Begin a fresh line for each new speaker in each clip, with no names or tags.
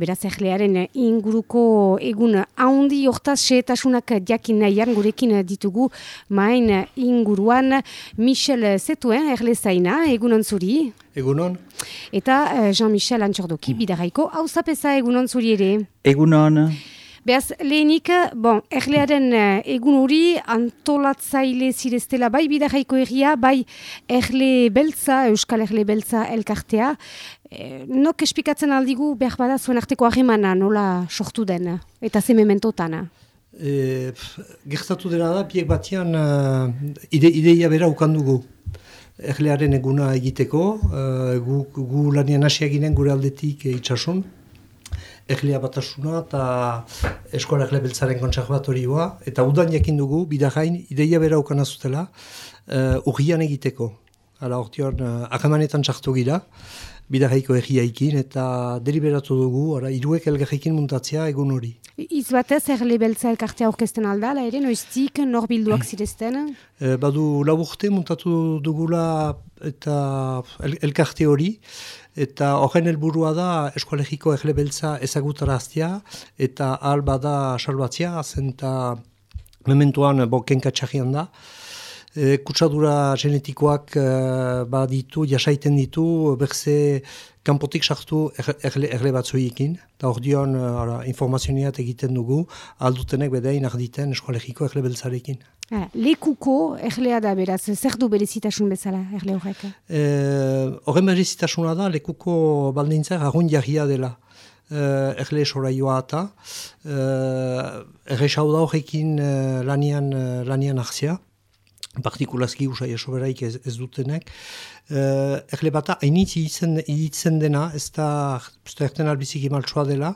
beraz erlearen inguruko egun haundi hortaz seetasunak jakin nahian gurekin ditugu main inguruan Michel Zetuen erle zaina, egunon zuri?
Egunon.
Eta Jean-Michel Antxordoki, bidaraiko, hau zapesa egunon zuri ere?
Egunon.
Beaz, lehenik, bon, erlearen egun hori antolatzaile zireztela bai bidarraiko erria, bai erle beltza, Euskal Erle beltza elkartea. E, nok espikatzen aldigu behar bada zuen arteko ahemana nola sortu den, eta ze mementotan?
E, gertatu dena da, biek batian uh, ide, ideia bera ukandugu. Erlearen eguna egiteko, uh, gu, gu lanian hasiak ginen gure aldetik itxasun, Erlea batasuna eta eskola erle beltzaren konservatorioa, eta udan jakin dugu, bidagain, ideia bera ukana zutela, uh, urrian egiteko. Hala, ortean, uh, akamanetan txartu gira, bidagaiko egiaikin, eta deliberatu dugu, ara, iruek elgarrekin muntatzea egun hori.
Iz batez, erle beltza elkartea orkesten aldala, ere, noiztik, nor bilduak zirezten?
E, badu, lau urte muntatu dugula eta el, elkarte hori, eta horren helburua da eskolegiko egle beltza ezagutaraztia eta alba da salbatzia, zenta mementuan bokenka txagian da. E, kutsadura genetikoak e, baditu, jasaiten ditu, berze kanpotik sartu erle, erle batzuekin, eta hor dion e, informazioniat egiten dugu, aldutenek bedein arditen eskolegiko erle beltzarekin.
Ah, lekuko erlea da beraz, zer du berezitasun bezala erle horrek?
E, horren berezitasuna da, lekuko baldintza argun jarria dela. Uh, erle soraioa eta uh, erresau da horrekin uh, lanian, uh, lanian ahzia partikulazki usai esoberaik ez, ez dutenek. Uh, erle bata, hainitz hitzen dena, ez da, erten albiziki maltsua dela,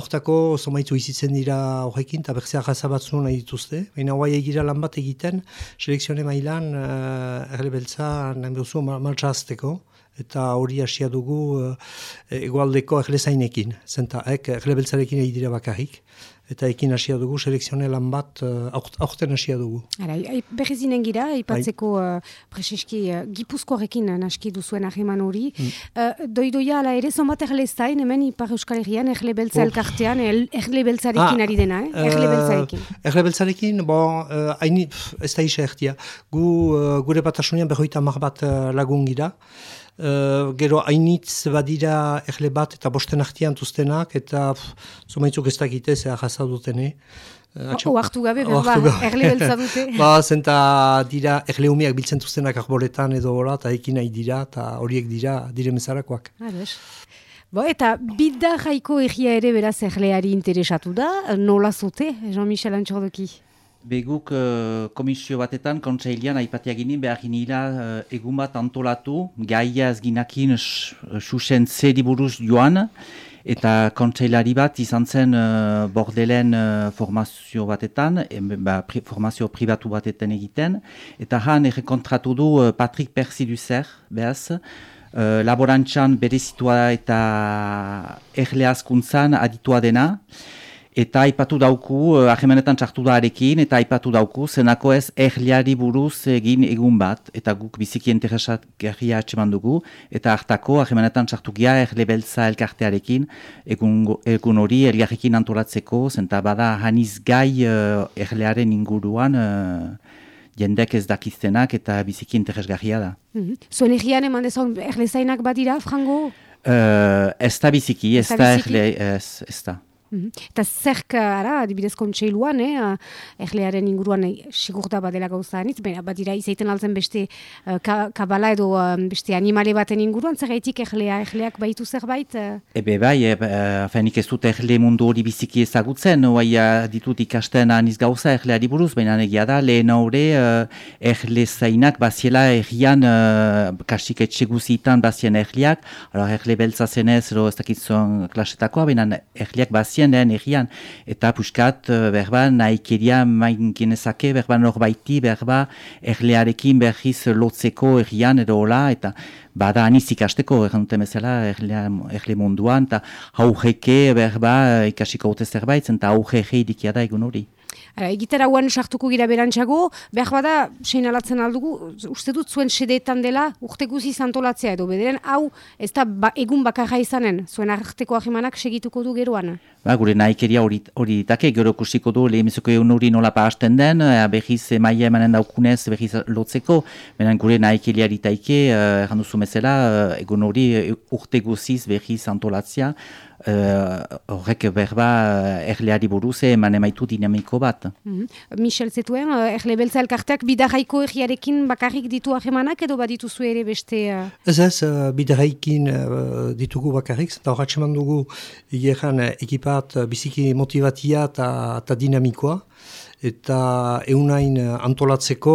hortako zomaitzu izitzen dira horrekin, eta berzea jazabatzu nahi dituzte. Baina hoa egira lan bat egiten, selekzione mailan uh, erle beltza nahi behuzu maltsa azteko eta hori hasia dugu uh, egualdeko erle. Zenta, ek, erle beltzarekin egidira bakarrik eta ekin hasia dugu, selekzionelan bat, uh, aurten hasia dugu.
Ara, berrezinen gira, ipatzeko uh, preseski uh, gipuzkoarekin naski duzuen ahreman hori. Mm. Uh, doidoia ala ere, zomat erle zain, hemen ipar euskal herrian, erle beltza elkartean, erle beltzarekin ah, ari dena, eh? erle beltzarekin. Uh,
erle beltzarekin, bon, uh, haini, ez da isa ertia. Gu, uh, gure batasunian berroita mar bat uh, lagun gira. Uh, gero hainitz badira erle bat eta bosten artian tuztenak eta zumaitzuk ez dakite ze ahasa dutene.
Uh, Oartu gabe, berba, erle beltza dute.
ba, zenta dira erle humiak biltzen tuztenak arboletan edo hola eta ekin nahi dira eta horiek dira dire mezarakoak.
Bo, eta bidda jaiko egia ere beraz erleari interesatu da, nola zote, Jean-Michel Antxordoki?
Beguk uh, komisio batetan, kontseilian, aipatia ginen, behar ginila uh, egun bat antolatu, gaia ez ginakin susen zeri buruz joan, eta kontseilari bat izan zen uh, bordelen uh, formazio batetan, ba, pri, formazio pribatu batetan egiten, eta han errekontratu du uh, Patrick Persiduzer, behaz, uh, laborantxan berezitua eta erleazkuntzan aditua dena, Eta aipatu dauku, eh, ahemenetan txartu da arekin, eta aipatu dauku, zenako ez erliari buruz egin egun bat, eta guk biziki interesat gerria atseman dugu, eta hartako ahemenetan txartu gia erle beltza elkartearekin, egun, hori erliarekin antolatzeko, zenta bada haniz gai uh, erlearen inguruan, uh, jendek ez dakiztenak eta biziki interesgarria da.
Mm -hmm. Zuen egian eman dezon erlezainak badira, Frango?
Uh, ez da biziki, ez da erle, ez da.
Mm Eta zerk, ara, adibidez kontseiluan, eh, erlearen inguruan eh, sigurta badela gauza anitz, baina badira izaiten altzen beste uh, kabala edo uh, beste animale baten inguruan, zer gaitik erlea, erleak baitu zerbait? Uh?
Ebe bai, e, fenik ez dut erle mundu hori biziki ezagutzen, oai ditut ikasten aniz gauza erleari buruz, baina negia da, lehen haure uh, erle zainak baziela errian, uh, kasik etxeguzitan bazien erleak, erle beltza zenez, ez dakitzen klasetakoa, baina erleak bazien bazien den egian, eta puskat eh, berba nahikeria main genezake, berba norbaiti, berba erlearekin berriz lotzeko egian edo hola, eta bada aniz ikasteko, erran dute bezala, erle munduan, eta haujeke berba ikasiko hote zerbait, eta haujeke idikia da egun hori.
Ara, egitera guan sartuko gira berantxago, behar bada, sein alatzen aldugu, uste dut zuen sedeetan dela, urte guzi zantolatzea edo, bederen, hau, ez da ba, egun bakarra izanen, zuen arteko ahimanak segituko du geroan.
Ba, gure nahikeria hori, ditake, gero kusiko du, lehemizoko egun hori nola pahasten den, behiz maia emanen daukunez, behiz lotzeko, benen gure nahikeria ditaike, errandu uh, zumezela, uh, egun hori urte guziz behiz antolatzea, Eh, horrek uh, berba uh, erleari buruz eman emaitu dinamiko bat.
Mm Michel Zetuen, uh, erle beltza elkarteak bidarraiko egiarekin bakarrik ditu ahemanak edo badituzu ere beste? Uh...
Ez ez, uh, bidarraikin uh, ditugu bakarrik, eta horretxe dugu egeran ekipat biziki motivatia eta dinamikoa eta eunain antolatzeko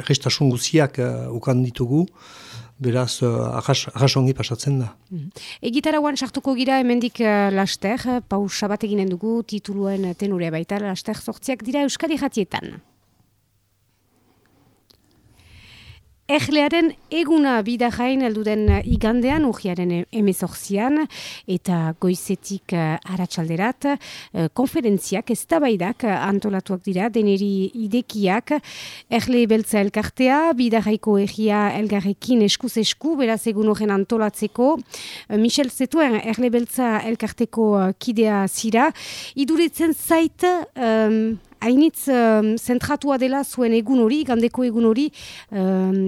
uh, guziak uh, ukan ditugu beraz, uh, ongi pasatzen da.
Mm. Egitara guan sartuko gira hemendik uh, laster, pausa bat eginen dugu tituluen tenure baita, laster sortziak dira Euskadi jatietan. Erlearen eguna bida jain elduden igandean, ujiaren emezorzian, eta goizetik uh, aratsalderat uh, konferentziak, ez tabaidak antolatuak dira, deneri idekiak, erle beltza elkartea, bida jaiko egia elgarrekin eskuz esku, beraz egun horren antolatzeko. Uh, Michel Zetuen, erle beltza elkarteko kidea zira, iduritzen zait, um, hainitz um, zentratua dela zuen egun hori, gandeko egun hori, um,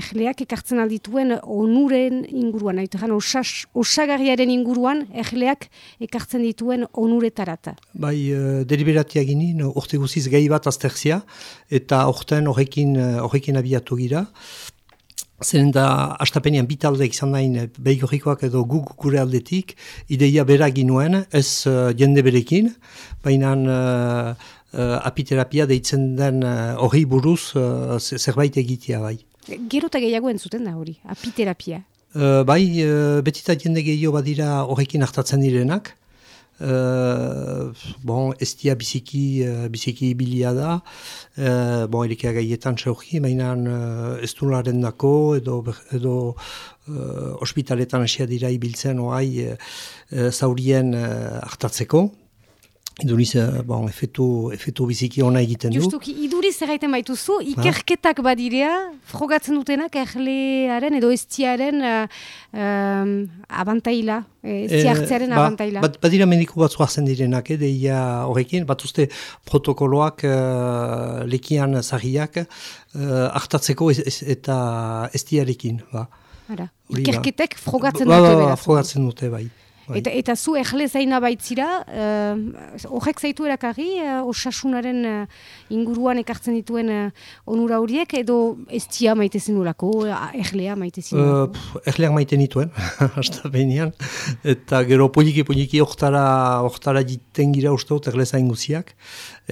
erleak ekartzen aldituen onuren inguruan, nahi osas, osagarriaren inguruan, erleak ekartzen dituen onuretarata.
Bai, uh, deliberatia gini, no, orte guziz gai bat azterzia, eta orten horrekin, horrekin abiatu gira. Zeren da, astapenian bitalde izan nahin behigorikoak edo guk gure aldetik, ideia bera ginuen, ez uh, jende berekin, baina uh, apiterapia deitzen den uh, hori buruz uh, zerbait egitea bai.
Gero eta gehiago entzuten da hori, apiterapia?
Uh, bai, uh, betita jende gehiago badira horrekin hartatzen direnak. Uh, bon, ez dia biziki, uh, biziki bilia da, uh, bon, erikia gaietan zeugi, mainan uh, ez dako edo, edo uh, ospitaletan esia dira ibiltzen oai uh, zaurien uh, hartatzeko, Iduriz, eh, bon, efetu, efetu biziki ona egiten du.
Justuki, iduriz erraiten baituzu, ikerketak badirea, frogatzen dutenak erlearen edo estiaren uh, um, abantaila, estiartzearen e, ba, abantaila.
Bat, badira mediku bat zuazen direnak, eh, deia horrekin, bat uste protokoloak uh, lekian zahiak uh, hartatzeko eta estiarekin. Ba.
Ikerketek frogatzen ba, dute.
Ba, frogatzen dute, bai.
Bai. Eta, eta zu ehle zaina baitzira, uh, horrek zaitu erakarri, uh, osasunaren uh, inguruan ekartzen dituen uh, onura horiek, edo ez tia maite zenurako, uh, ehlea maite zenurako?
Uh, ehleak maite nituen, hasta behinean, eta gero poliki-poliki oktara, oktara jiten gira uste dut ehle zain guziak,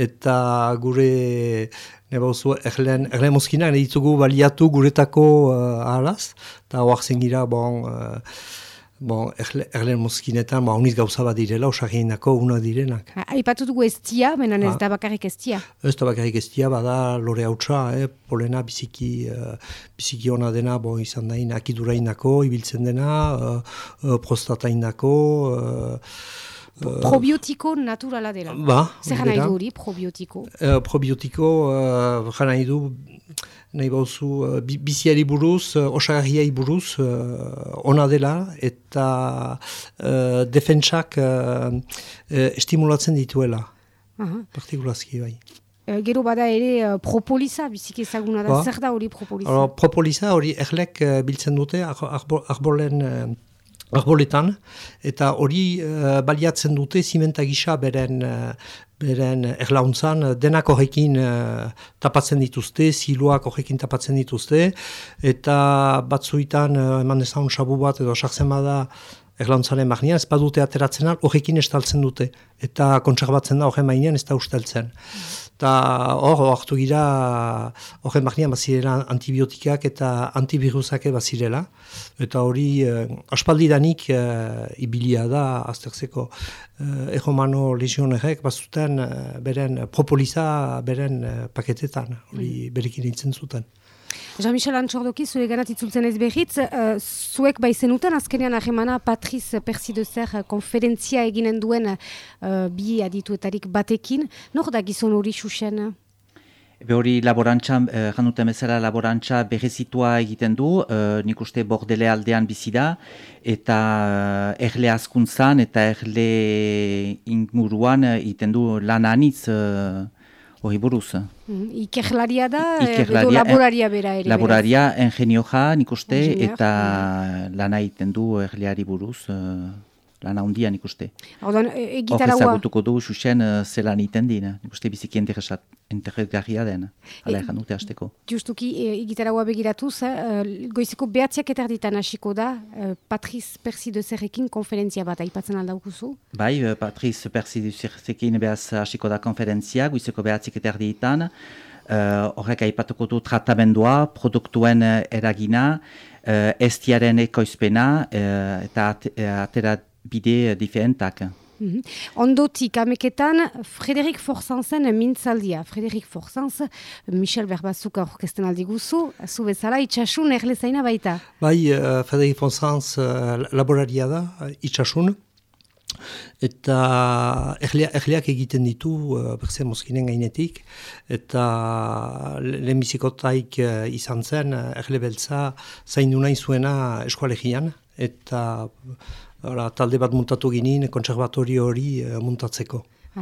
eta gure nebauzu ehleen, ehleen mozkina, ditugu baliatu guretako uh, alaz, eta hoak zen gira, bon... Uh, Bon, erlen mozkinetan, ba, uniz gauza bat direla, osagin nako, una direnak.
Aipatu dugu ez tia, menan ez da bakarrik ez tia?
Ez da bakarrik ez tia, bada lore hautsa, eh, polena biziki, uh, biziki ona dena, bo, izan dain, akidura inako, ibiltzen dena, uh, uh, prostata inako, uh,
Probiotiko naturala dela.
Ba,
Zer du hori, probiotiko?
Uh, probiotiko, uh, du, nahi bauzu, uh, biziari buruz, uh, osagarriai buruz, uh, ona dela, eta uh, defentsak uh, uh, estimulatzen dituela. Uh -huh. Partikulazki, bai.
gero bada ere propoliza, bizik ezaguna da, ba. zer da hori propoliza?
Propoliza hori erlek biltzen dute, arbolen... Ar arboletan, eta hori uh, baliatzen dute zimenta gisa beren, uh, beren erlauntzan denak horrekin uh, tapatzen dituzte, ziluak horrekin tapatzen dituzte, eta batzuitan uh, eman dezaun sabu bat edo sartzen bada erlauntzaren magnian, ez badute ateratzen horrekin estaltzen dute, eta kontserbatzen da horren mainean ez da usteltzen. Eta hor, hartu gira, horren bagnean bazirela antibiotikak eta antivirusake bazirela. Eta hori, eh, aspaldidanik eh, ibilia da, azterzeko eh, egomano lesionerek, bazuten eh, beren propoliza beren eh, paketetan, hori mm. berekin nintzen zuten.
Jean-Michel Antxordoki, zure ganat itzultzen ez behitz, uh, zuek baizenuten azkenean ahemana Patriz Persidezer konferentzia eginen duen uh, bi adituetarik batekin. Nor da gizon hori xuxen?
Ebe hori laborantza, eh, januten bezala laborantza berezitua egiten du, eh, nik uste bordele aldean bizi da, eta eh, erle askuntzan eta erle inguruan eh, egiten du lan anitz eh, hori buruz.
Mm, Ikerlaria da, edo laboraria bera ere?
Laboraria, engenioja nik uste, eta lana egiten du erleari buruz. Eh, lan handian ikuste.
Horren
ezagutuko du, xuxen, uh, zelan iten dina. Ikuste biziki interesgarria den. Hala e, dute hasteko.
Justuki, e, begiratuz, uh, goizeko behatziak eta erditan hasiko da, uh, Patriz Persi de Zerrekin konferentzia bat, aipatzen aldaukuzu?
Bai, uh, Patriz Persi de Zerrekin behaz hasiko da konferentzia, goizeko behatziak eta erditan. Uh, horrek aipatuko du tratamendua, produktuen eragina, uh, estiaren ekoizpena, uh, eta atera bide diferentak.
Mm -hmm. Ondotik, ameketan, Frederik Forzanzen mintzaldia. Frederik Forzanz, Michel Berbazuk orkesten aldi guzu, zu bezala, itxasun erlezaina baita?
Bai, uh, Frederik Forzanz uh, laboraria da, itxasun, eta erleak egiten ditu uh, berzen moskinen gainetik, eta lehenbizikotaik uh, izan zen, erle beltza zaindu nahi zuena eskualegian, eta Hala, talde bat muntatu ginen, konservatorio hori uh, muntatzeko.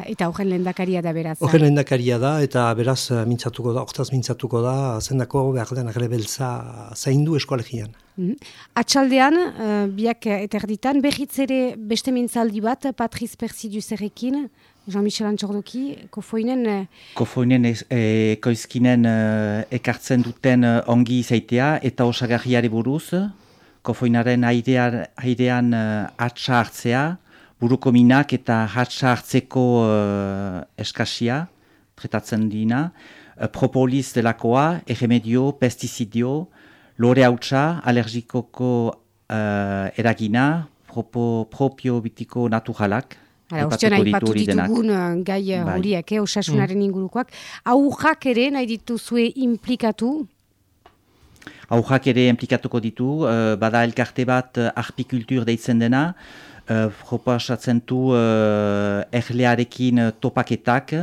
Eta horren lehendakaria da beraz?
Horren lehendakaria da, eta beraz uh, mintzatuko da, hortaz mintzatuko da, zendako behar den agrebeltza zaindu eskoalegian.
Mm -hmm. Atxaldean, uh, biak eterditan, behitz ere beste mintzaldi bat, Patriz Persidu zerrekin, Jean-Michel Antxordoki, kofoinen...
Kofoinen koizkinen ekartzen duten ongi izaitea eta osagarriare buruz, kofoinaren airean, airean uh, atxa hartzea, buruko minak eta atxa hartzeko uh, eskasia, tretatzen dina, uh, propolis delakoa, erremedio, pestizidio, lore hautsa, alergikoko uh, eragina, propo, propio bitiko naturalak,
Hala, ustean haipatu ditugun gai bai. horiek, eh, osasunaren mm. ingurukoak. Aujak ere nahi dituzue implikatu,
aurrak ere implikatuko ditu, uh, bada elkarte bat uh, arpikultur deitzen dena, uh, proposatzen du erlearekin topaketak,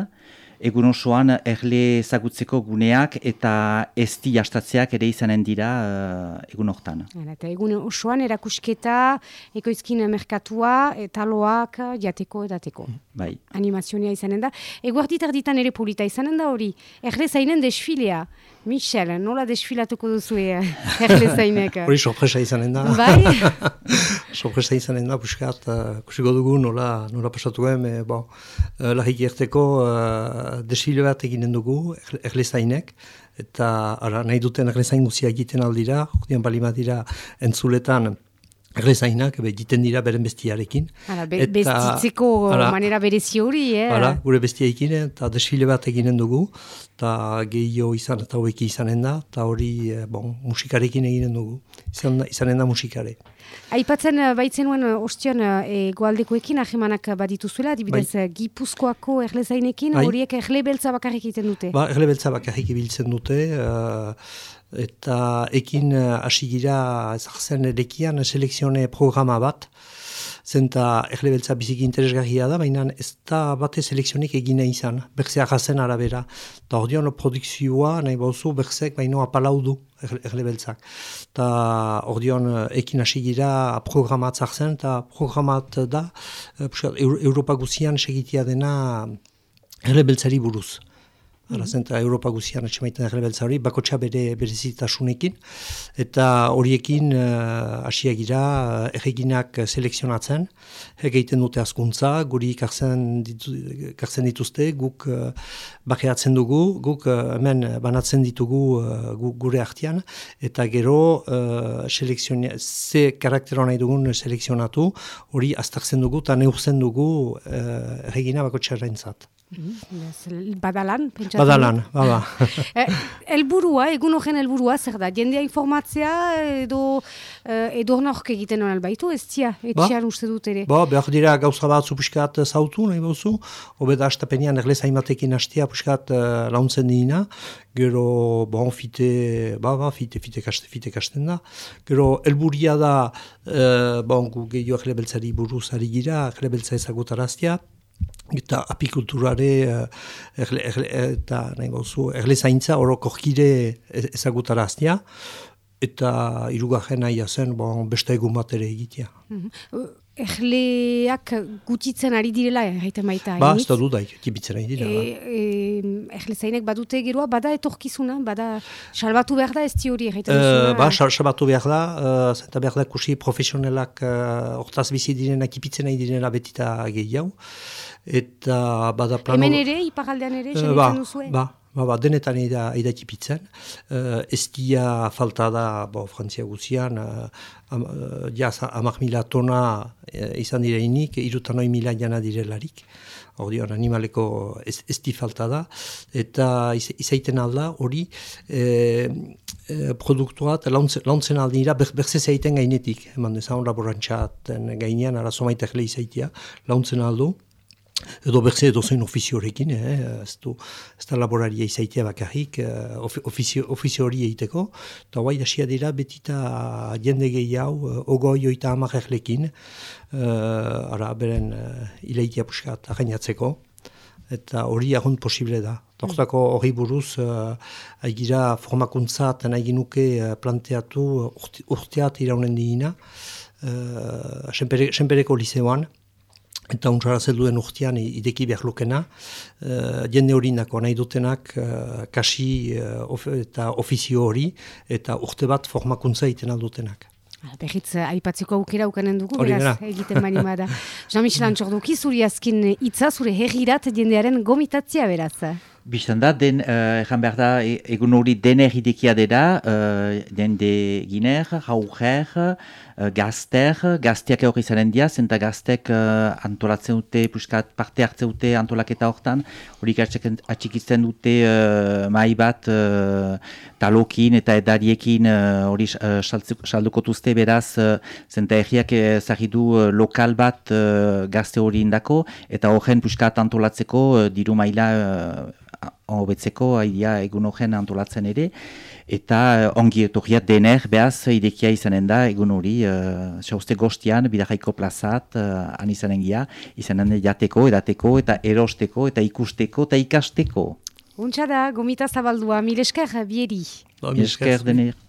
egun osoan erle zagutzeko guneak eta esti jastatzeak ere izanen dira uh, egun hortan.
Eta egun osoan erakusketa, ekoizkin merkatua, taloak, jateko edateko.
Bai.
Animazionia izanen da. Ego arditan ere polita izanen da hori. Erle zainen desfilea. Michel, nola desfilatuko duzu erle zainek?
Hori sorpresa izanen da.
Bai?
sorpresa izanen da, puskat, uh, kusiko dugu nola, nola pasatu guen, bon, uh, lahik erteko desfile bat eginen dugu, erlezainek, eta ara, nahi duten erlezain guzia egiten aldira, ordean bali dira entzuletan erlezainak, egiten dira beren bestiarekin.
Hala, be, eta, bestitzeko manera berezi hori, eh?
Hala, gure bestia eginen, eta desfile bat eginen dugu, eta gehiago izan eta hoeki izanen da, eta hori, eh, bon, musikarekin eginen dugu, izan, izanen da musikare.
Aipatzen uh, baitzen nuen uh, ostion uh, e, goaldekoekin ahemanak badituzuela, dibidez bai. gipuzkoako erlezainekin, bai. horiek erle beltza bakarrik egiten dute?
Ba, erle beltza bakarrik ibiltzen dute, eta ekin hasigira uh, ezartzen erekian selekzione programa bat, zenta erle beltza biziki interesgarria da, baina ez da bate selekzionik egina izan, berzea jazen arabera. Eta hor dion, produkzioa nahi bauzu berzek baino apalau du erle beltzak. Eta hor dion, ekin hasi gira programatzak zen, eta programat da, e, Europa guzian segitia dena erle beltzari buruz. Hala zen, Europa guzian atxemaiten errebeltza hori, bakotxa bere berezitasunekin, eta horiekin uh, asiagira uh, erreginak selekzionatzen, egiten dute askuntza, guri kartzen, ditu, kartzen dituzte, guk uh, bakeatzen dugu, guk uh, hemen banatzen ditugu uh, gure artian, eta gero uh, ze karaktero nahi dugun selekzionatu, hori aztartzen dugu eta neurzen dugu uh, erregina bakotxa
Mm, badalan,
pentsatzen. Badalan, bada.
Eh, elburua, egun horren elburua, zer da, jendea informatzea edo eh, edo nork egiten hon albaitu, ez tia, etxian ba? uste dut ere.
Ba, behar dira gauza bat puskat zautu, nahi bauzu, obeda astapenian erlez haimatekin hastia puskat uh, launtzen dina, gero, bon, fite, ba, ba, fite, fite, kaste, fite kasten da, gero, elburia da, uh, bon, gu gehiago erle beltzari buruz ari gira, erle beltza ezagutaraztia, eta apikulturare uh, erle, erle, eta gauzu, erle zaintza orokorkire ezagutaraztia, eta irugarren nahi zen bon, beste egun bat ere egitea. Mm
-hmm. Erleak gutitzen ari direla, erraiten baita.
Ba, ez da dudaik, tibitzen ari direla. E,
e, erle zainek badute geroa, bada etorkizuna, bada salbatu behar da ez di hori erraiten
uh, Ba, salbatu behar da, uh, zenta behar da kusi profesionalak uh, ortaz bizi direnak ipitzen ari direla betita gehiago eta bada
plano... Hemen ere, iparaldean ere, uh, ba, duzue?
Ba, ba, ba, denetan eda, eda tipitzen. Uh, ez dia falta da, bo, Frantzia guzian, uh, jaz, amak mila tona uh, izan direinik, irutanoi mila jana direlarik. Ordion, animaleko ez, ez di falta da. Eta iz, izaiten alda, hori, e, e, produktuat launtzen aldira, ber, berze zaiten gainetik. Eman dezan, laborantxaten gainean, arazomaitek lehizaitia, launtzen aldu edo berze edo zein ofiziorekin, eh? ez, du, da laboraria izaitea bakarrik, uh, ofizio, ofizio hori egiteko, eta guai hasia dira betita jende gehi hau, uh, ogoi oita amarrerlekin, uh, ara beren uh, ileitia puskat againatzeko, eta hori agunt posible da. Tortako hori buruz, uh, aigira formakuntza eta nahi ginuke uh, planteatu urteat iraunen digina, uh, senpereko liceoan, eta untsara zelduen urtean ideki behar lukena, uh, jende hori nako nahi dutenak uh, kasi uh, eta ofizio hori eta urte bat formakuntza iten aldutenak.
Berriz, aipatzeko aukera ukanen dugu, beraz, egiten mani da. Jean-Michel Antxorduki, zuri azkin itza, zure herrirat jendearen gomitatzia, beraz.
Bistan da, den, uh, behar da, e, egun hori dener idekia dira, uh, dende giner, hauger, uh, gazter, gazteak hori zaren dia, zenta gaztek uh, antolatzen dute, puskat parte hartzen dute antolaketa hortan, hori atxikizten dute uh, mai bat uh, talokin eta edariekin hori uh, salduko tuzte beraz, uh, zenta erriak zahidu uh, lokal bat uh, gazte hori indako, eta horren puskat antolatzeko uh, diru maila hobetzeko aidea egun horren antolatzen ere, eta ongi etorriat dener, behaz, idekia izanen da, egun hori, uh, xauste gostian, bidarraiko plazat, uh, han izanen gira, izanen jateko, edateko, eta erosteko, eta ikusteko, eta ikasteko.
Untsa da, gomita zabaldua, milesker bieri.
Milesker dener.